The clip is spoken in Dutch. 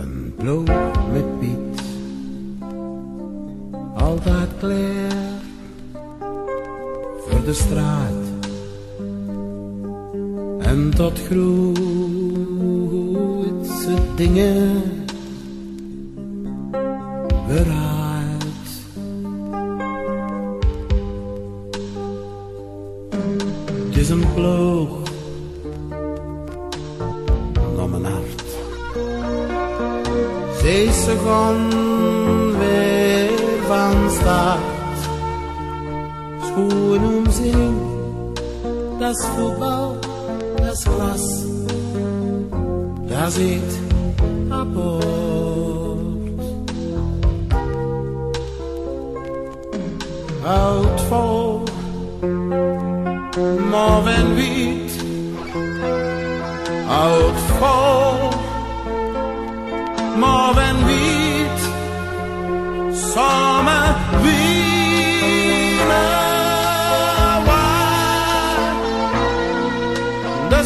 Een bloem met Piet, altijd klaar voor de straat. En tot grootse dingen bereid. Het is een ploeg om een hart. Zij ze gaan weer van start. Schoen omzien, dat is voetbal, dat is klas. Daar zit apport. Oud vol, wit. Oud more than wheat, summer, winter, Why? The